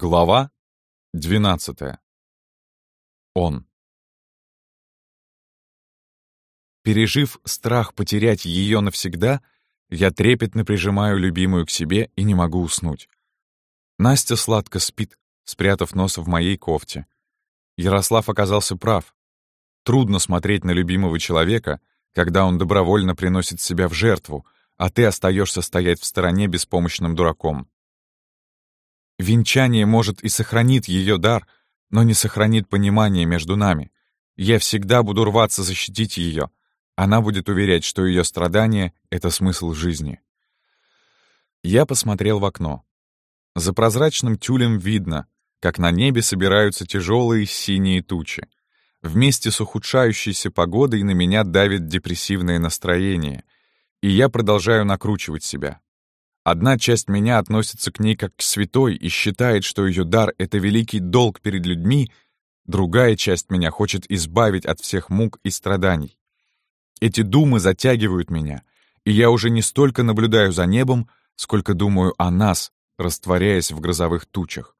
Глава 12. Он. Пережив страх потерять ее навсегда, я трепетно прижимаю любимую к себе и не могу уснуть. Настя сладко спит, спрятав нос в моей кофте. Ярослав оказался прав. Трудно смотреть на любимого человека, когда он добровольно приносит себя в жертву, а ты остаешься стоять в стороне беспомощным дураком. Венчание, может, и сохранит ее дар, но не сохранит понимание между нами. Я всегда буду рваться защитить ее. Она будет уверять, что ее страдание — это смысл жизни. Я посмотрел в окно. За прозрачным тюлем видно, как на небе собираются тяжелые синие тучи. Вместе с ухудшающейся погодой на меня давит депрессивное настроение, и я продолжаю накручивать себя. Одна часть меня относится к ней как к святой и считает, что ее дар — это великий долг перед людьми, другая часть меня хочет избавить от всех мук и страданий. Эти думы затягивают меня, и я уже не столько наблюдаю за небом, сколько думаю о нас, растворяясь в грозовых тучах.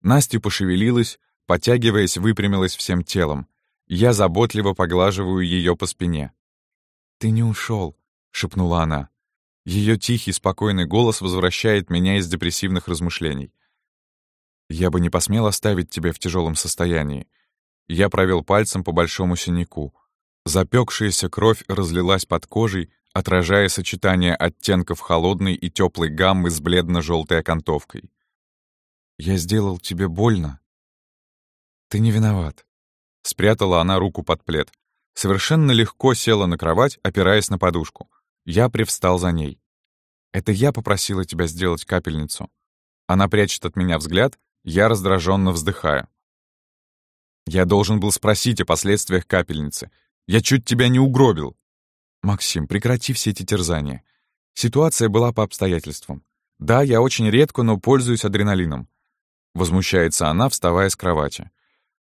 Настя пошевелилась, потягиваясь, выпрямилась всем телом. Я заботливо поглаживаю ее по спине. «Ты не ушел», — шепнула она. Ее тихий, спокойный голос возвращает меня из депрессивных размышлений. «Я бы не посмел оставить тебя в тяжелом состоянии». Я провел пальцем по большому синяку. Запекшаяся кровь разлилась под кожей, отражая сочетание оттенков холодной и теплой гаммы с бледно-желтой окантовкой. «Я сделал тебе больно?» «Ты не виноват». Спрятала она руку под плед. Совершенно легко села на кровать, опираясь на подушку. Я привстал за ней. «Это я попросила тебя сделать капельницу». Она прячет от меня взгляд, я раздраженно вздыхаю. «Я должен был спросить о последствиях капельницы. Я чуть тебя не угробил». «Максим, прекрати все эти терзания. Ситуация была по обстоятельствам. Да, я очень редко, но пользуюсь адреналином». Возмущается она, вставая с кровати.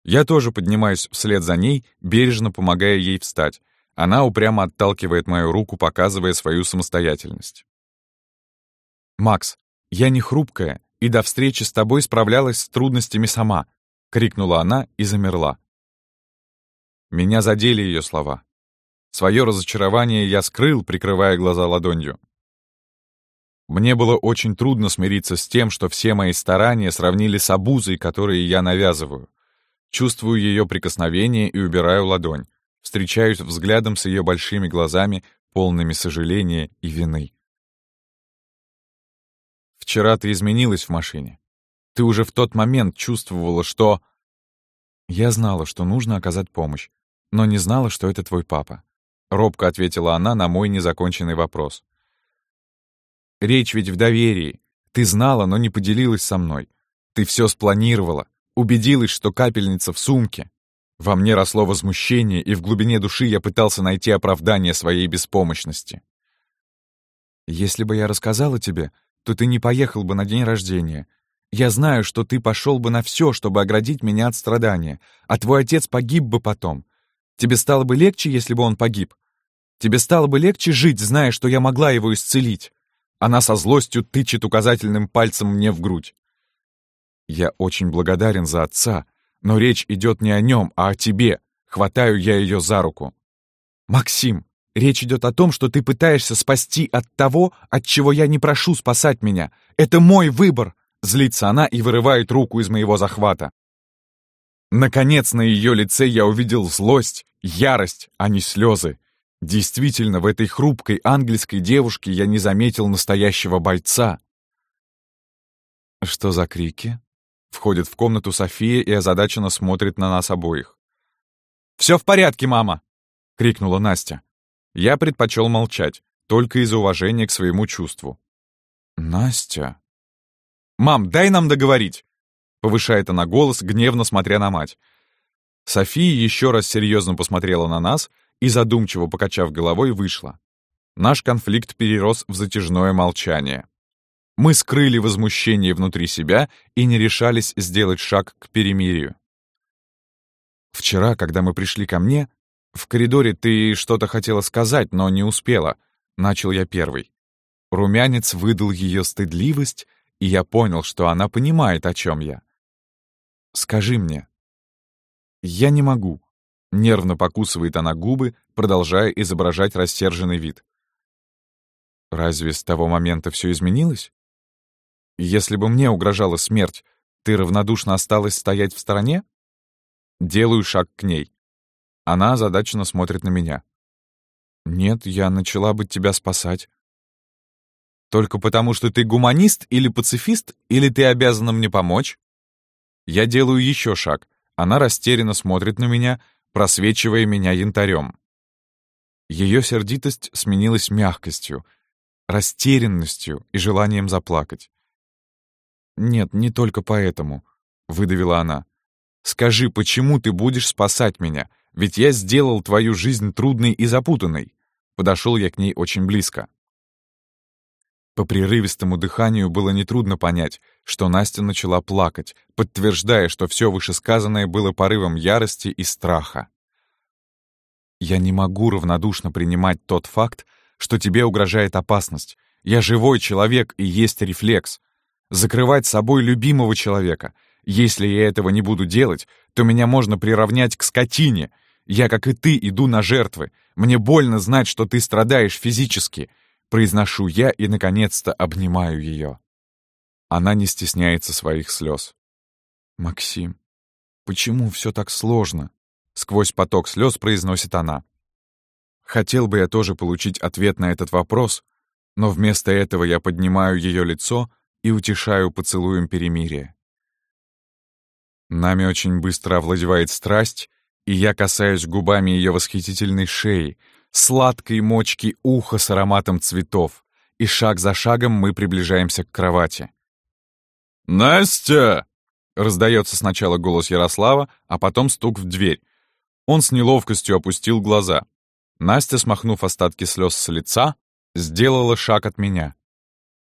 Я тоже поднимаюсь вслед за ней, бережно помогая ей встать. Она упрямо отталкивает мою руку, показывая свою самостоятельность. «Макс, я не хрупкая, и до встречи с тобой справлялась с трудностями сама», — крикнула она и замерла. Меня задели ее слова. Свое разочарование я скрыл, прикрывая глаза ладонью. Мне было очень трудно смириться с тем, что все мои старания сравнили с обузой, которые я навязываю. Чувствую ее прикосновение и убираю ладонь встречаюсь взглядом с ее большими глазами, полными сожаления и вины. «Вчера ты изменилась в машине. Ты уже в тот момент чувствовала, что...» «Я знала, что нужно оказать помощь, но не знала, что это твой папа», — робко ответила она на мой незаконченный вопрос. «Речь ведь в доверии. Ты знала, но не поделилась со мной. Ты все спланировала, убедилась, что капельница в сумке. Во мне росло возмущение, и в глубине души я пытался найти оправдание своей беспомощности. «Если бы я рассказала тебе, то ты не поехал бы на день рождения. Я знаю, что ты пошел бы на все, чтобы оградить меня от страдания, а твой отец погиб бы потом. Тебе стало бы легче, если бы он погиб? Тебе стало бы легче жить, зная, что я могла его исцелить?» Она со злостью тычет указательным пальцем мне в грудь. Я очень благодарен за отца, но речь идет не о нем, а о тебе. Хватаю я ее за руку. «Максим, речь идет о том, что ты пытаешься спасти от того, от чего я не прошу спасать меня. Это мой выбор!» Злится она и вырывает руку из моего захвата. Наконец на ее лице я увидел злость, ярость, а не слезы. Действительно, в этой хрупкой ангельской девушке я не заметил настоящего бойца. «Что за крики?» Входит в комнату София и озадаченно смотрит на нас обоих. «Все в порядке, мама!» — крикнула Настя. Я предпочел молчать, только из уважения к своему чувству. «Настя...» «Мам, дай нам договорить!» — повышает она голос, гневно смотря на мать. София еще раз серьезно посмотрела на нас и, задумчиво покачав головой, вышла. Наш конфликт перерос в затяжное молчание. Мы скрыли возмущение внутри себя и не решались сделать шаг к перемирию. «Вчера, когда мы пришли ко мне, в коридоре ты что-то хотела сказать, но не успела», — начал я первый. Румянец выдал ее стыдливость, и я понял, что она понимает, о чем я. «Скажи мне». «Я не могу», — нервно покусывает она губы, продолжая изображать рассерженный вид. «Разве с того момента все изменилось? Если бы мне угрожала смерть, ты равнодушно осталась стоять в стороне?» Делаю шаг к ней. Она озадаченно смотрит на меня. «Нет, я начала бы тебя спасать». «Только потому, что ты гуманист или пацифист, или ты обязана мне помочь?» Я делаю еще шаг. Она растерянно смотрит на меня, просвечивая меня янтарем. Ее сердитость сменилась мягкостью, растерянностью и желанием заплакать. «Нет, не только поэтому», — выдавила она. «Скажи, почему ты будешь спасать меня? Ведь я сделал твою жизнь трудной и запутанной». Подошел я к ней очень близко. По прерывистому дыханию было нетрудно понять, что Настя начала плакать, подтверждая, что все вышесказанное было порывом ярости и страха. «Я не могу равнодушно принимать тот факт, что тебе угрожает опасность. Я живой человек, и есть рефлекс. Закрывать собой любимого человека. Если я этого не буду делать, то меня можно приравнять к скотине. Я, как и ты, иду на жертвы. Мне больно знать, что ты страдаешь физически. Произношу я и, наконец-то, обнимаю ее. Она не стесняется своих слез. «Максим, почему все так сложно?» Сквозь поток слез произносит она. Хотел бы я тоже получить ответ на этот вопрос, но вместо этого я поднимаю ее лицо и утешаю поцелуем перемирия. Нами очень быстро овладевает страсть, и я касаюсь губами ее восхитительной шеи, сладкой мочки уха с ароматом цветов, и шаг за шагом мы приближаемся к кровати. «Настя!» — раздается сначала голос Ярослава, а потом стук в дверь. Он с неловкостью опустил глаза. Настя, смахнув остатки слез с лица, сделала шаг от меня.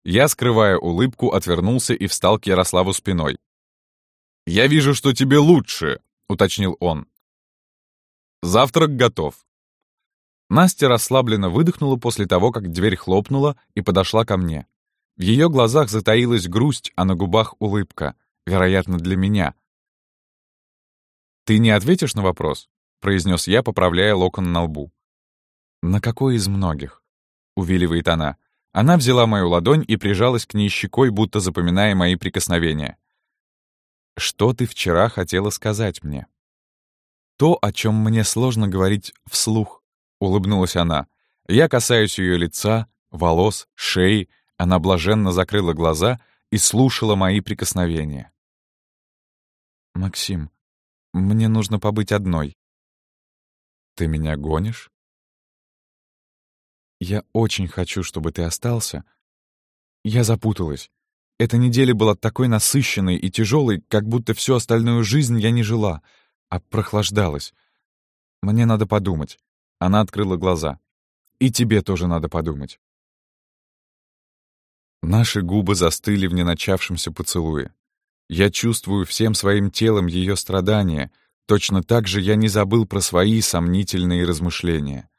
Я, скрывая улыбку, отвернулся и встал к Ярославу спиной. «Я вижу, что тебе лучше», — уточнил он. «Завтрак готов. Настя расслабленно выдохнула после того, как дверь хлопнула и подошла ко мне. В ее глазах затаилась грусть, а на губах улыбка, вероятно, для меня. «Ты не ответишь на вопрос?» — произнес я, поправляя локон на лбу. «На какой из многих?» — увиливает она. Она взяла мою ладонь и прижалась к ней щекой, будто запоминая мои прикосновения. «Что ты вчера хотела сказать мне?» «То, о чем мне сложно говорить вслух», — улыбнулась она. Я касаюсь ее лица, волос, шеи. Она блаженно закрыла глаза и слушала мои прикосновения. «Максим, мне нужно побыть одной». «Ты меня гонишь?» «Я очень хочу, чтобы ты остался». Я запуталась. Эта неделя была такой насыщенной и тяжелой, как будто всю остальную жизнь я не жила, а прохлаждалась. Мне надо подумать. Она открыла глаза. «И тебе тоже надо подумать». Наши губы застыли в неначавшемся поцелуе. Я чувствую всем своим телом ее страдания, точно так же я не забыл про свои сомнительные размышления.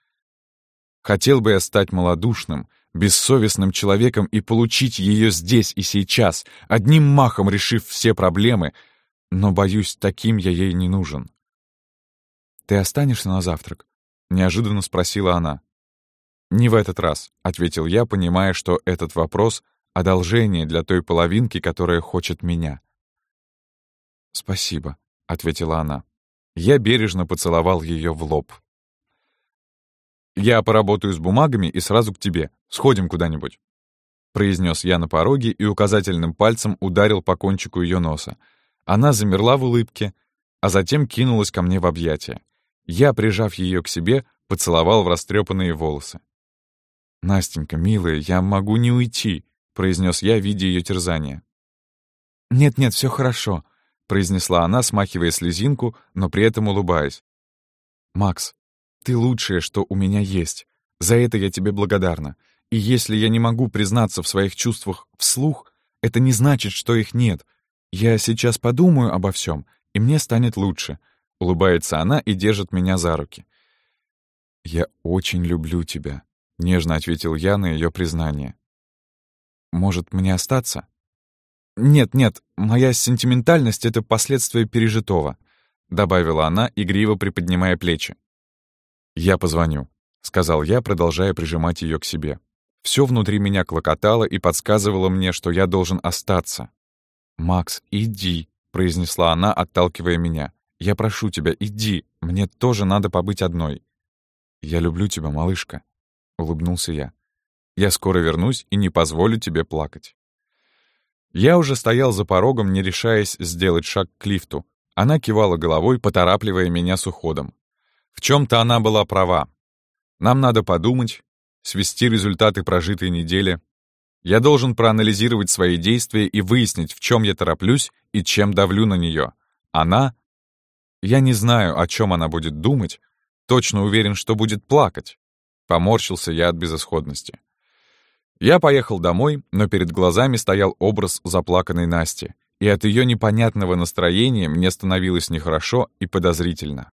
Хотел бы я стать малодушным, бессовестным человеком и получить ее здесь и сейчас, одним махом решив все проблемы, но, боюсь, таким я ей не нужен. «Ты останешься на завтрак?» — неожиданно спросила она. «Не в этот раз», — ответил я, понимая, что этот вопрос — одолжение для той половинки, которая хочет меня. «Спасибо», — ответила она. Я бережно поцеловал ее в лоб. «Я поработаю с бумагами и сразу к тебе. Сходим куда-нибудь», — произнес я на пороге и указательным пальцем ударил по кончику ее носа. Она замерла в улыбке, а затем кинулась ко мне в объятия. Я, прижав ее к себе, поцеловал в растрепанные волосы. «Настенька, милая, я могу не уйти», — произнес я, видя ее терзание. «Нет-нет, все хорошо», — произнесла она, смахивая слезинку, но при этом улыбаясь. «Макс, ты лучшее, что у меня есть. За это я тебе благодарна. И если я не могу признаться в своих чувствах вслух, это не значит, что их нет. Я сейчас подумаю обо всем, и мне станет лучше. — улыбается она и держит меня за руки. «Я очень люблю тебя», — нежно ответил я на ее признание. «Может, мне остаться?» «Нет, нет, моя сентиментальность — это последствия пережитого», — добавила она, игриво приподнимая плечи. «Я позвоню», — сказал я, продолжая прижимать ее к себе. Все внутри меня клокотало и подсказывало мне, что я должен остаться. «Макс, иди», — произнесла она, отталкивая меня. «Я прошу тебя, иди, мне тоже надо побыть одной». «Я люблю тебя, малышка», — улыбнулся я. «Я скоро вернусь и не позволю тебе плакать». Я уже стоял за порогом, не решаясь сделать шаг к лифту. Она кивала головой, поторапливая меня с уходом. В чем-то она была права. Нам надо подумать, свести результаты прожитой недели. Я должен проанализировать свои действия и выяснить, в чем я тороплюсь и чем давлю на нее. Она... Я не знаю, о чем она будет думать, точно уверен, что будет плакать. Поморщился я от безысходности. Я поехал домой, но перед глазами стоял образ заплаканной Насти, и от ее непонятного настроения мне становилось нехорошо и подозрительно.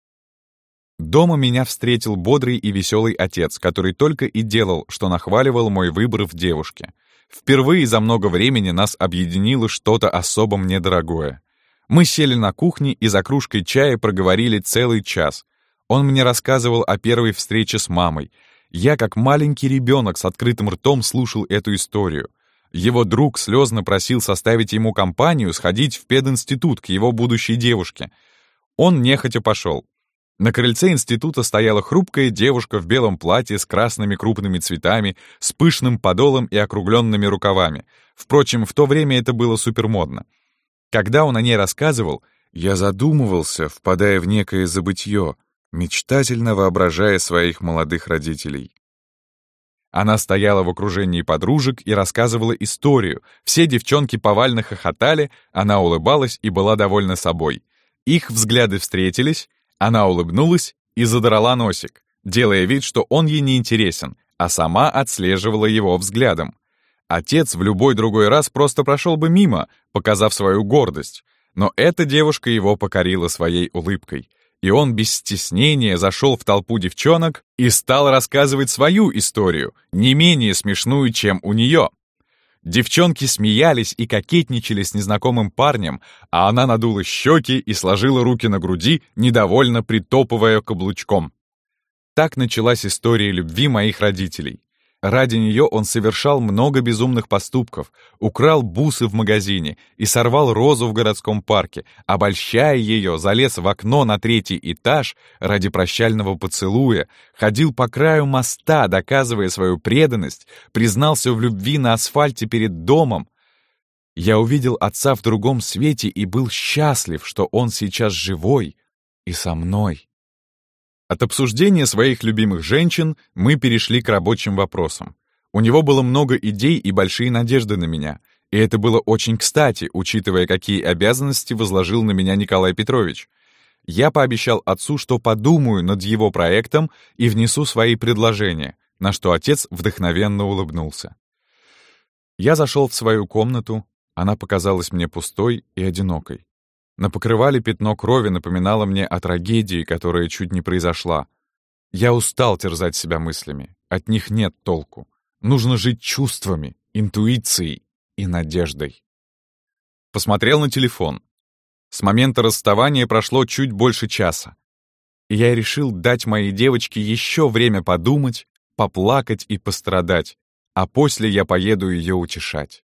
Дома меня встретил бодрый и веселый отец, который только и делал, что нахваливал мой выбор в девушке. Впервые за много времени нас объединило что-то особо мне дорогое. Мы сели на кухне и за кружкой чая проговорили целый час. Он мне рассказывал о первой встрече с мамой, я, как маленький ребенок с открытым ртом, слушал эту историю. Его друг слезно просил составить ему компанию сходить в пединститут к его будущей девушке. Он нехотя пошел. На крыльце института стояла хрупкая девушка в белом платье с красными крупными цветами, с пышным подолом и округленными рукавами. Впрочем, в то время это было супермодно. Когда он о ней рассказывал, я задумывался, впадая в некое забытье — мечтательно воображая своих молодых родителей. Она стояла в окружении подружек и рассказывала историю. Все девчонки повально хохотали, она улыбалась и была довольна собой. Их взгляды встретились, она улыбнулась и задрала носик, делая вид, что он ей не интересен, а сама отслеживала его взглядом. Отец в любой другой раз просто прошел бы мимо, показав свою гордость, но эта девушка его покорила своей улыбкой и он без стеснения зашел в толпу девчонок и стал рассказывать свою историю, не менее смешную, чем у нее. Девчонки смеялись и кокетничали с незнакомым парнем, а она надула щеки и сложила руки на груди, недовольно притопывая каблучком. Так началась история любви моих родителей. Ради нее он совершал много безумных поступков, украл бусы в магазине и сорвал розу в городском парке, обольщая ее, залез в окно на третий этаж ради прощального поцелуя, ходил по краю моста, доказывая свою преданность, признался в любви на асфальте перед домом. Я увидел отца в другом свете и был счастлив, что он сейчас живой и со мной. От обсуждения своих любимых женщин мы перешли к рабочим вопросам. У него было много идей и большие надежды на меня, и это было очень кстати, учитывая, какие обязанности возложил на меня Николай Петрович. Я пообещал отцу, что подумаю над его проектом и внесу свои предложения, на что отец вдохновенно улыбнулся. Я зашел в свою комнату, она показалась мне пустой и одинокой. На покрывале пятно крови напоминало мне о трагедии, которая чуть не произошла. Я устал терзать себя мыслями. От них нет толку. Нужно жить чувствами, интуицией и надеждой. Посмотрел на телефон. С момента расставания прошло чуть больше часа. И я решил дать моей девочке еще время подумать, поплакать и пострадать, а после я поеду ее утешать.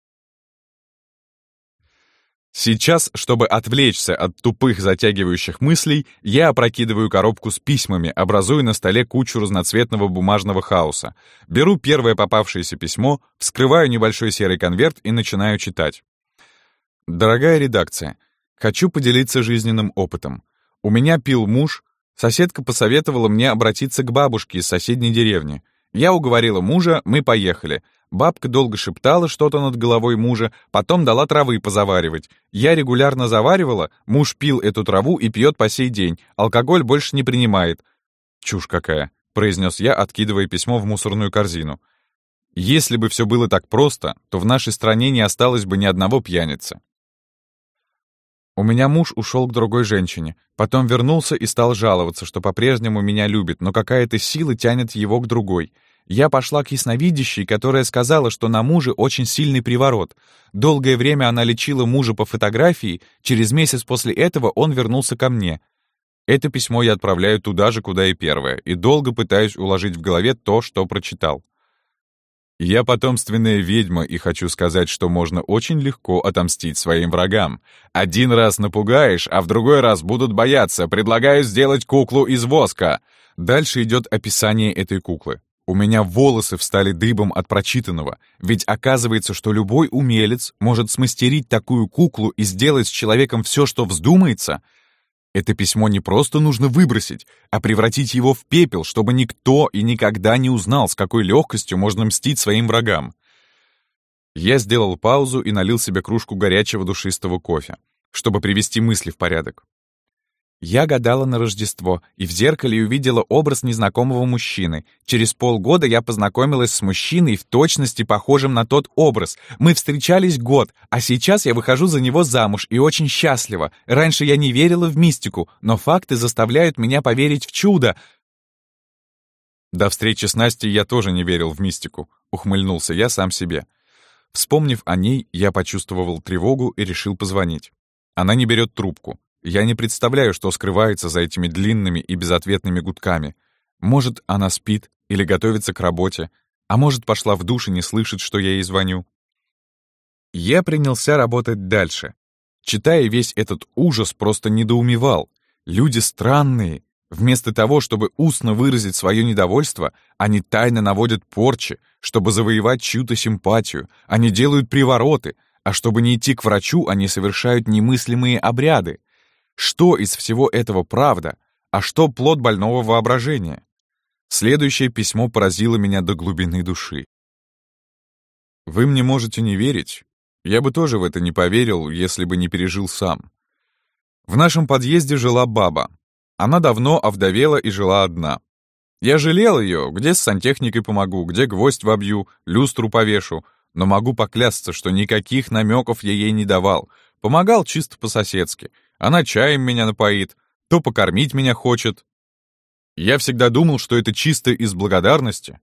Сейчас, чтобы отвлечься от тупых затягивающих мыслей, я опрокидываю коробку с письмами, образуя на столе кучу разноцветного бумажного хаоса. Беру первое попавшееся письмо, вскрываю небольшой серый конверт и начинаю читать. Дорогая редакция, хочу поделиться жизненным опытом. У меня пил муж, соседка посоветовала мне обратиться к бабушке из соседней деревни. Я уговорила мужа, мы поехали. Бабка долго шептала что-то над головой мужа, потом дала травы позаваривать. Я регулярно заваривала, муж пил эту траву и пьет по сей день, алкоголь больше не принимает. «Чушь какая», — произнес я, откидывая письмо в мусорную корзину. «Если бы все было так просто, то в нашей стране не осталось бы ни одного пьяницы». У меня муж ушел к другой женщине, потом вернулся и стал жаловаться, что по-прежнему меня любит, но какая-то сила тянет его к другой — Я пошла к ясновидящей, которая сказала, что на муже очень сильный приворот. Долгое время она лечила мужа по фотографии, через месяц после этого он вернулся ко мне. Это письмо я отправляю туда же, куда и первое, и долго пытаюсь уложить в голове то, что прочитал. Я потомственная ведьма и хочу сказать, что можно очень легко отомстить своим врагам. Один раз напугаешь, а в другой раз будут бояться. Предлагаю сделать куклу из воска. Дальше идет описание этой куклы. У меня волосы встали дыбом от прочитанного, ведь оказывается, что любой умелец может смастерить такую куклу и сделать с человеком все, что вздумается — это письмо не просто нужно выбросить, а превратить его в пепел, чтобы никто и никогда не узнал, с какой легкостью можно мстить своим врагам. Я сделал паузу и налил себе кружку горячего душистого кофе, чтобы привести мысли в порядок. Я гадала на Рождество и в зеркале увидела образ незнакомого мужчины. Через полгода я познакомилась с мужчиной в точности похожим на тот образ. Мы встречались год, а сейчас я выхожу за него замуж и очень счастлива. Раньше я не верила в мистику, но факты заставляют меня поверить в чудо. До встречи с Настей я тоже не верил в мистику, ухмыльнулся я сам себе. Вспомнив о ней, я почувствовал тревогу и решил позвонить. Она не берет трубку. Я не представляю, что скрывается за этими длинными и безответными гудками. Может, она спит или готовится к работе, а может, пошла в душ и не слышит, что я ей звоню. Я принялся работать дальше. Читая весь этот ужас, просто недоумевал. Люди странные. Вместо того, чтобы устно выразить свое недовольство, они тайно наводят порчи, чтобы завоевать чью-то симпатию. Они делают привороты, а чтобы не идти к врачу, они совершают немыслимые обряды. Что из всего этого правда, а что плод больного воображения? Следующее письмо поразило меня до глубины души. Вы мне можете не верить. Я бы тоже в это не поверил, если бы не пережил сам. В нашем подъезде жила баба. Она давно овдовела и жила одна. Я жалел ее, где с сантехникой помогу, где гвоздь вобью, люстру повешу, но могу поклясться, что никаких намеков я ей не давал, помогал чисто по-соседски, она чаем меня напоит, то покормить меня хочет. Я всегда думал, что это чисто из благодарности.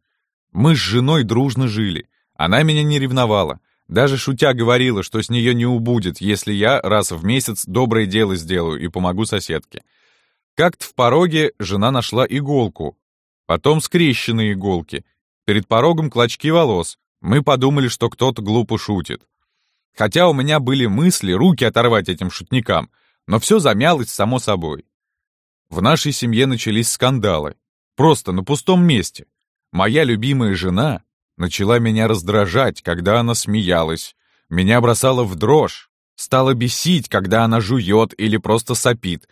Мы с женой дружно жили. Она меня не ревновала. Даже шутя говорила, что с нее не убудет, если я раз в месяц доброе дело сделаю и помогу соседке. Как-то в пороге жена нашла иголку, потом скрещенные иголки, перед порогом клочки волос. Мы подумали, что кто-то глупо шутит. Хотя у меня были мысли руки оторвать этим шутникам, но все замялось само собой. В нашей семье начались скандалы. Просто на пустом месте. Моя любимая жена начала меня раздражать, когда она смеялась. Меня бросала в дрожь. Стала бесить, когда она жует или просто сопит.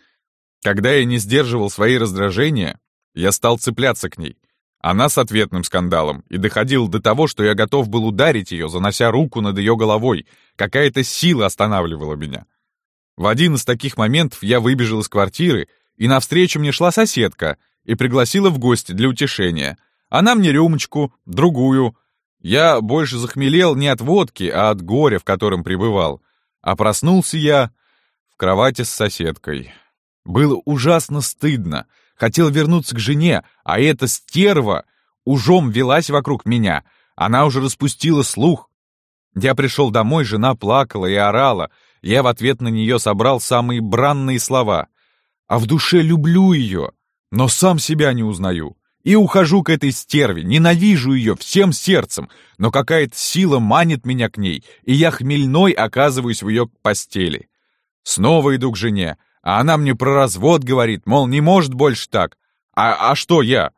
Когда я не сдерживал свои раздражения, я стал цепляться к ней. Она с ответным скандалом, и доходил до того, что я готов был ударить ее, занося руку над ее головой. Какая-то сила останавливала меня. В один из таких моментов я выбежал из квартиры, и навстречу мне шла соседка и пригласила в гости для утешения. Она мне рюмочку, другую. Я больше захмелел не от водки, а от горя, в котором пребывал. А проснулся я в кровати с соседкой. Было ужасно стыдно. Хотел вернуться к жене, а эта стерва ужом велась вокруг меня. Она уже распустила слух. Я пришел домой, жена плакала и орала — я в ответ на нее собрал самые бранные слова. А в душе люблю ее, но сам себя не узнаю. И ухожу к этой стерве, ненавижу ее всем сердцем, но какая-то сила манит меня к ней, и я хмельной оказываюсь в ее постели. Снова иду к жене, а она мне про развод говорит, мол, не может больше так. А, а что я?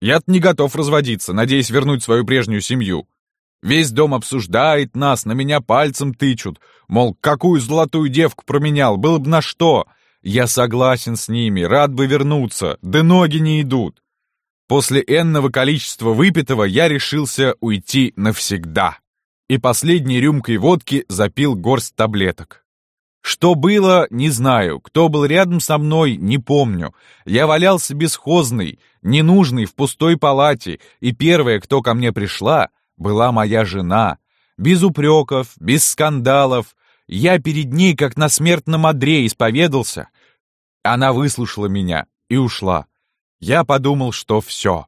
Я-то не готов разводиться, надеясь вернуть свою прежнюю семью. Весь дом обсуждает нас, на меня пальцем тычут. Мол, какую золотую девку променял, было бы на что. Я согласен с ними, рад бы вернуться, да ноги не идут. После энного количества выпитого я решился уйти навсегда. И последней рюмкой водки запил горсть таблеток. Что было, не знаю. Кто был рядом со мной, не помню. Я валялся бесхозный, ненужный в пустой палате, и первая, кто ко мне пришла — была моя жена. Без упреков, без скандалов. Я перед ней, как на смертном одре, исповедался. Она выслушала меня и ушла. Я подумал, что все.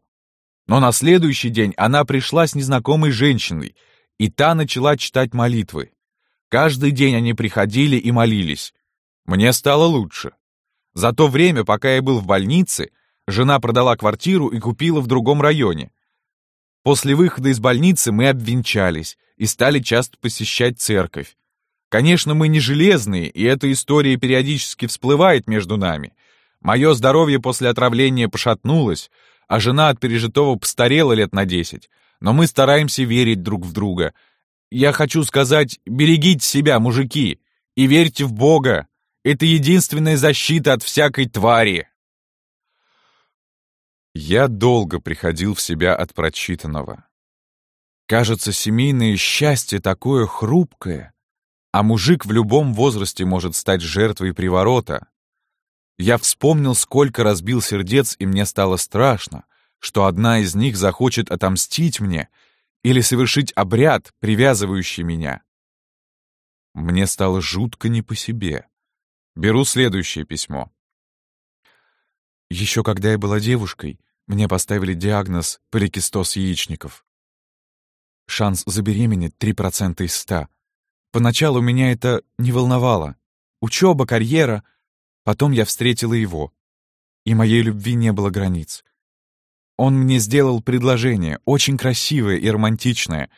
Но на следующий день она пришла с незнакомой женщиной, и та начала читать молитвы. Каждый день они приходили и молились. Мне стало лучше. За то время, пока я был в больнице, жена продала квартиру и купила в другом районе. После выхода из больницы мы обвенчались и стали часто посещать церковь. Конечно, мы не железные, и эта история периодически всплывает между нами. Мое здоровье после отравления пошатнулось, а жена от пережитого постарела лет на десять. Но мы стараемся верить друг в друга. Я хочу сказать, берегите себя, мужики, и верьте в Бога. Это единственная защита от всякой твари. Я долго приходил в себя от прочитанного. Кажется, семейное счастье такое хрупкое, а мужик в любом возрасте может стать жертвой приворота. Я вспомнил, сколько разбил сердец, и мне стало страшно, что одна из них захочет отомстить мне или совершить обряд, привязывающий меня. Мне стало жутко не по себе. Беру следующее письмо. Еще когда я была девушкой, мне поставили диагноз поликистоз яичников. Шанс забеременеть 3% из 100. Поначалу меня это не волновало. Учеба, карьера — Потом я встретила его, и моей любви не было границ. Он мне сделал предложение, очень красивое и романтичное.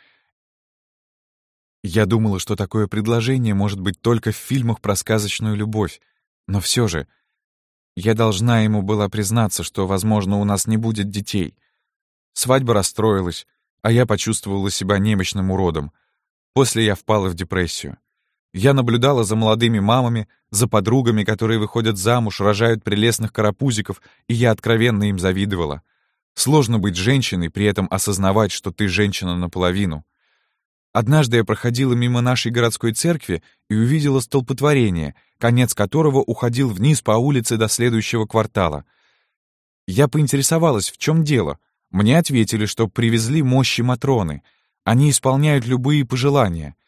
Я думала, что такое предложение может быть только в фильмах про сказочную любовь, но все же я должна ему была признаться, что, возможно, у нас не будет детей. Свадьба расстроилась, а я почувствовала себя немощным уродом. После я впала в депрессию. Я наблюдала за молодыми мамами, за подругами, которые выходят замуж, рожают прелестных карапузиков, и я откровенно им завидовала. Сложно быть женщиной, при этом осознавать, что ты женщина наполовину. Однажды я проходила мимо нашей городской церкви и увидела столпотворение, конец которого уходил вниз по улице до следующего квартала. Я поинтересовалась, в чем дело. Мне ответили, что привезли мощи Матроны. Они исполняют любые пожелания —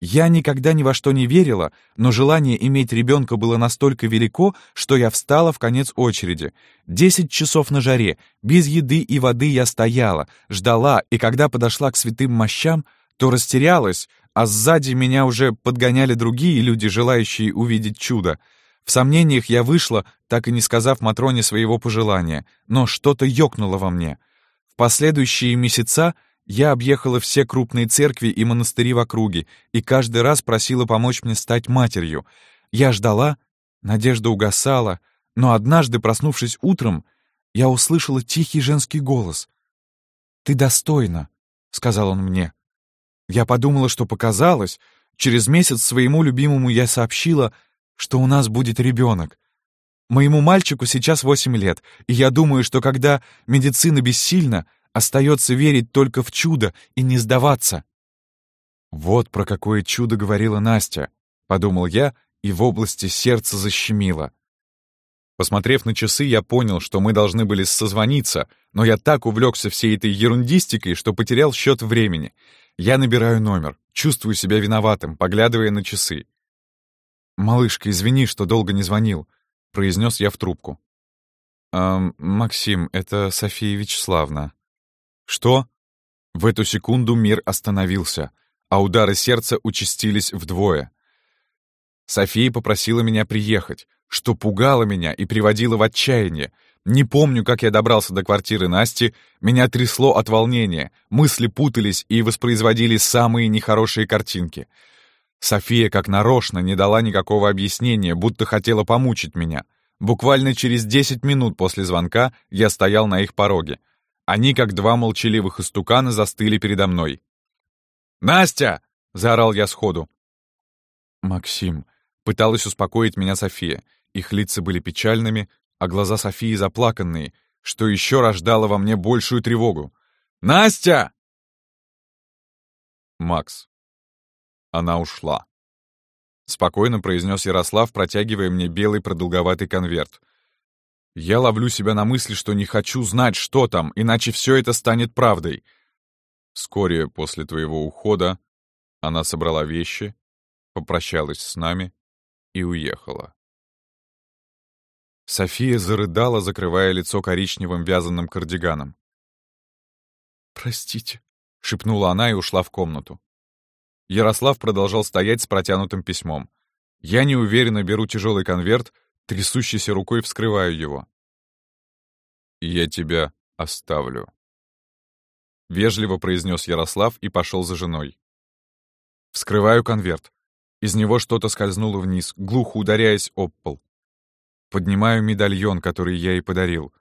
я никогда ни во что не верила, но желание иметь ребенка было настолько велико, что я встала в конец очереди. Десять часов на жаре, без еды и воды я стояла, ждала, и когда подошла к святым мощам, то растерялась, а сзади меня уже подгоняли другие люди, желающие увидеть чудо. В сомнениях я вышла, так и не сказав Матроне своего пожелания, но что-то ёкнуло во мне. В последующие месяца я объехала все крупные церкви и монастыри в округе и каждый раз просила помочь мне стать матерью. Я ждала, надежда угасала, но однажды, проснувшись утром, я услышала тихий женский голос. «Ты достойна», — сказал он мне. Я подумала, что показалось. Через месяц своему любимому я сообщила, что у нас будет ребенок. Моему мальчику сейчас восемь лет, и я думаю, что когда медицина бессильна, Остается верить только в чудо и не сдаваться. «Вот про какое чудо говорила Настя», — подумал я, и в области сердца защемило. Посмотрев на часы, я понял, что мы должны были созвониться, но я так увлекся всей этой ерундистикой, что потерял счет времени. Я набираю номер, чувствую себя виноватым, поглядывая на часы. «Малышка, извини, что долго не звонил», — произнес я в трубку. «Эм, Максим, это София Вячеславна». «Что?» В эту секунду мир остановился, а удары сердца участились вдвое. София попросила меня приехать, что пугало меня и приводило в отчаяние. Не помню, как я добрался до квартиры Насти, меня трясло от волнения, мысли путались и воспроизводили самые нехорошие картинки. София, как нарочно, не дала никакого объяснения, будто хотела помучить меня. Буквально через десять минут после звонка я стоял на их пороге. Они, как два молчаливых истукана, застыли передо мной. «Настя!» — заорал я сходу. «Максим!» — пыталась успокоить меня София. Их лица были печальными, а глаза Софии заплаканные, что еще рождало во мне большую тревогу. «Настя!» «Макс, она ушла», — спокойно произнес Ярослав, протягивая мне белый продолговатый конверт. Я ловлю себя на мысли, что не хочу знать, что там, иначе все это станет правдой. Вскоре после твоего ухода она собрала вещи, попрощалась с нами и уехала. София зарыдала, закрывая лицо коричневым вязаным кардиганом. «Простите», — шепнула она и ушла в комнату. Ярослав продолжал стоять с протянутым письмом. Я неуверенно беру тяжелый конверт, трясущейся рукой вскрываю его. «Я тебя оставлю», — вежливо произнес Ярослав и пошел за женой. Вскрываю конверт. Из него что-то скользнуло вниз, глухо ударяясь об пол. Поднимаю медальон, который я ей подарил,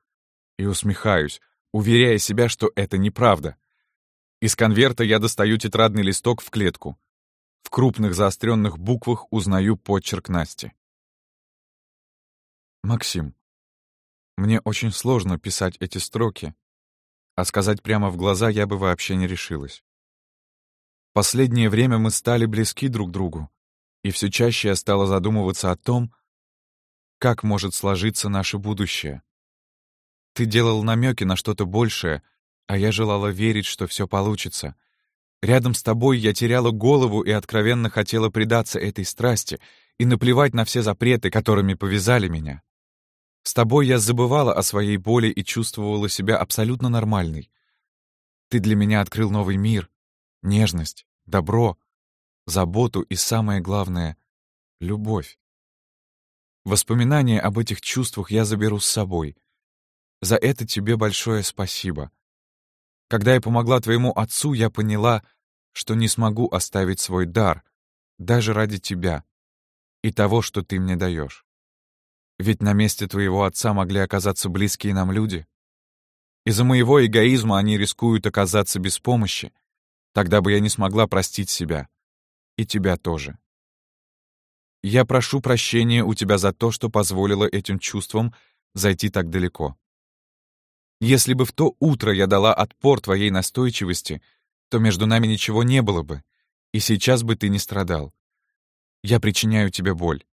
и усмехаюсь, уверяя себя, что это неправда. Из конверта я достаю тетрадный листок в клетку. В крупных заостренных буквах узнаю почерк Насти. «Максим, мне очень сложно писать эти строки, а сказать прямо в глаза я бы вообще не решилась. Последнее время мы стали близки друг другу, и все чаще я стала задумываться о том, как может сложиться наше будущее. Ты делал намеки на что-то большее, а я желала верить, что все получится. Рядом с тобой я теряла голову и откровенно хотела предаться этой страсти и наплевать на все запреты, которыми повязали меня. С тобой я забывала о своей боли и чувствовала себя абсолютно нормальной. Ты для меня открыл новый мир, нежность, добро, заботу и, самое главное, любовь. Воспоминания об этих чувствах я заберу с собой — за это тебе большое спасибо. Когда я помогла твоему отцу, я поняла, что не смогу оставить свой дар, даже ради тебя и того, что ты мне даешь. Ведь на месте твоего отца могли оказаться близкие нам люди. Из-за моего эгоизма они рискуют оказаться без помощи. Тогда бы я не смогла простить себя. И тебя тоже. Я прошу прощения у тебя за то, что позволила этим чувствам зайти так далеко. Если бы в то утро я дала отпор твоей настойчивости, то между нами ничего не было бы, и сейчас бы ты не страдал. Я причиняю тебе боль.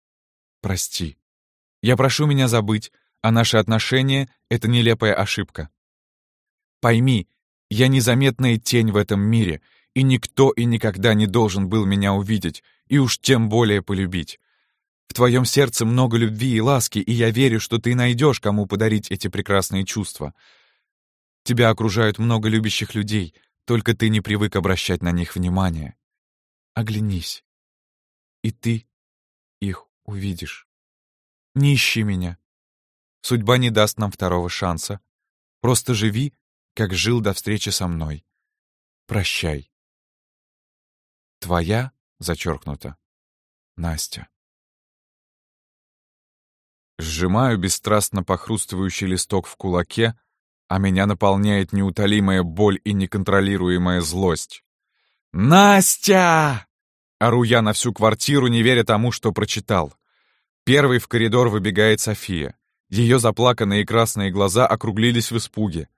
Прости. Я прошу меня забыть, а наши отношения — это нелепая ошибка. Пойми, я незаметная тень в этом мире, и никто и никогда не должен был меня увидеть, и уж тем более полюбить. В твоем сердце много любви и ласки, и я верю, что ты найдешь, кому подарить эти прекрасные чувства. Тебя окружают много любящих людей, только ты не привык обращать на них внимание. Оглянись, и ты их увидишь. Не ищи меня. Судьба не даст нам второго шанса. Просто живи, как жил до встречи со мной. Прощай. Твоя, зачеркнуто, Настя. Сжимаю бесстрастно похрустывающий листок в кулаке, а меня наполняет неутолимая боль и неконтролируемая злость. «Настя!» Ору я на всю квартиру, не веря тому, что прочитал. Первый в коридор выбегает София. Ее заплаканные красные глаза округлились в испуге.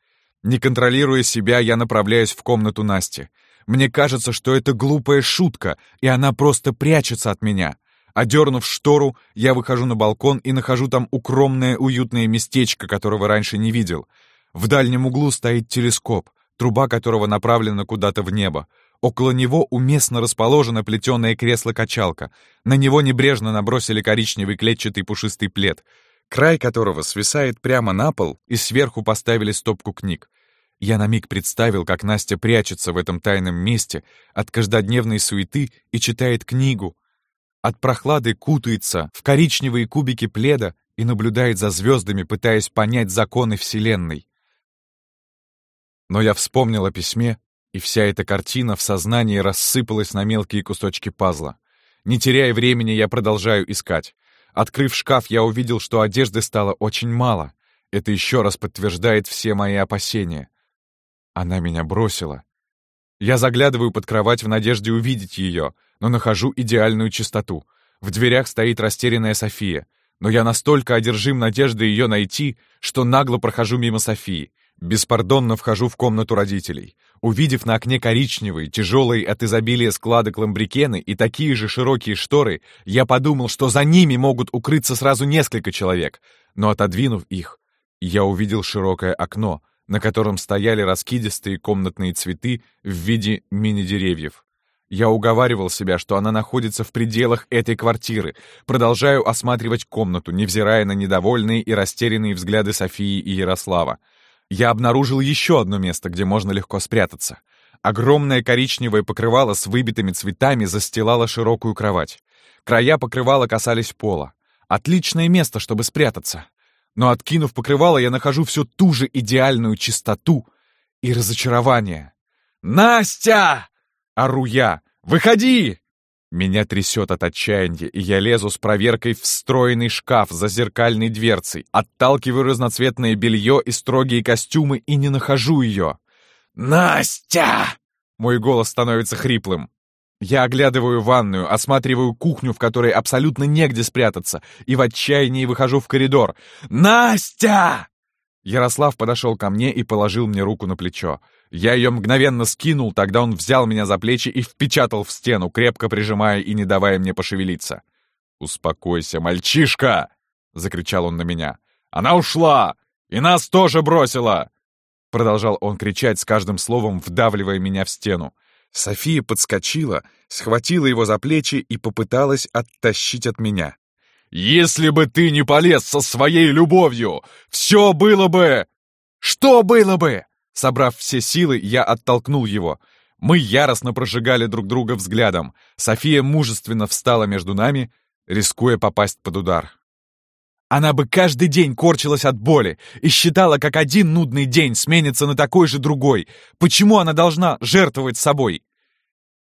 Не контролируя себя, я направляюсь в комнату Насти. Мне кажется, что это глупая шутка, и она просто прячется от меня. Одернув штору, я выхожу на балкон и нахожу там укромное уютное местечко, которого раньше не видел. В дальнем углу стоит телескоп, труба которого направлена куда-то в небо. Около него уместно расположено плетеное кресло-качалка. На него небрежно набросили коричневый клетчатый пушистый плед, край которого свисает прямо на пол, и сверху поставили стопку книг. Я на миг представил, как Настя прячется в этом тайном месте от каждодневной суеты и читает книгу, от прохлады кутается в коричневые кубики пледа и наблюдает за звездами, пытаясь понять законы Вселенной. Но я вспомнил о письме, и вся эта картина в сознании рассыпалась на мелкие кусочки пазла. Не теряя времени, я продолжаю искать. Открыв шкаф, я увидел, что одежды стало очень мало. Это еще раз подтверждает все мои опасения. Она меня бросила. Я заглядываю под кровать в надежде увидеть ее, но нахожу идеальную чистоту. В дверях стоит растерянная София, но я настолько одержим надеждой ее найти, что нагло прохожу мимо Софии. Беспардонно вхожу в комнату родителей. Увидев на окне коричневые, тяжелые от изобилия складок ламбрикены и такие же широкие шторы, я подумал, что за ними могут укрыться сразу несколько человек. Но отодвинув их, я увидел широкое окно, на котором стояли раскидистые комнатные цветы в виде мини-деревьев. Я уговаривал себя, что она находится в пределах этой квартиры. Продолжаю осматривать комнату, невзирая на недовольные и растерянные взгляды Софии и Ярослава. Я обнаружил еще одно место, где можно легко спрятаться. Огромное коричневое покрывало с выбитыми цветами застилало широкую кровать. Края покрывала касались пола. Отличное место, чтобы спрятаться. Но откинув покрывало, я нахожу всю ту же идеальную чистоту и разочарование. «Настя!» — ору я. «Выходи!» Меня трясет от отчаяния, и я лезу с проверкой в встроенный шкаф за зеркальной дверцей, отталкиваю разноцветное белье и строгие костюмы и не нахожу ее. «Настя!» Мой голос становится хриплым. Я оглядываю ванную, осматриваю кухню, в которой абсолютно негде спрятаться, и в отчаянии выхожу в коридор. «Настя!» Ярослав подошел ко мне и положил мне руку на плечо. Я ее мгновенно скинул, тогда он взял меня за плечи и впечатал в стену, крепко прижимая и не давая мне пошевелиться. «Успокойся, мальчишка!» — закричал он на меня. «Она ушла! И нас тоже бросила!» Продолжал он кричать с каждым словом, вдавливая меня в стену. София подскочила, схватила его за плечи и попыталась оттащить от меня. «Если бы ты не полез со своей любовью, все было бы...» «Что было бы?» Собрав все силы, я оттолкнул его. Мы яростно прожигали друг друга взглядом. София мужественно встала между нами, рискуя попасть под удар. Она бы каждый день корчилась от боли и считала, как один нудный день сменится на такой же другой. Почему она должна жертвовать собой?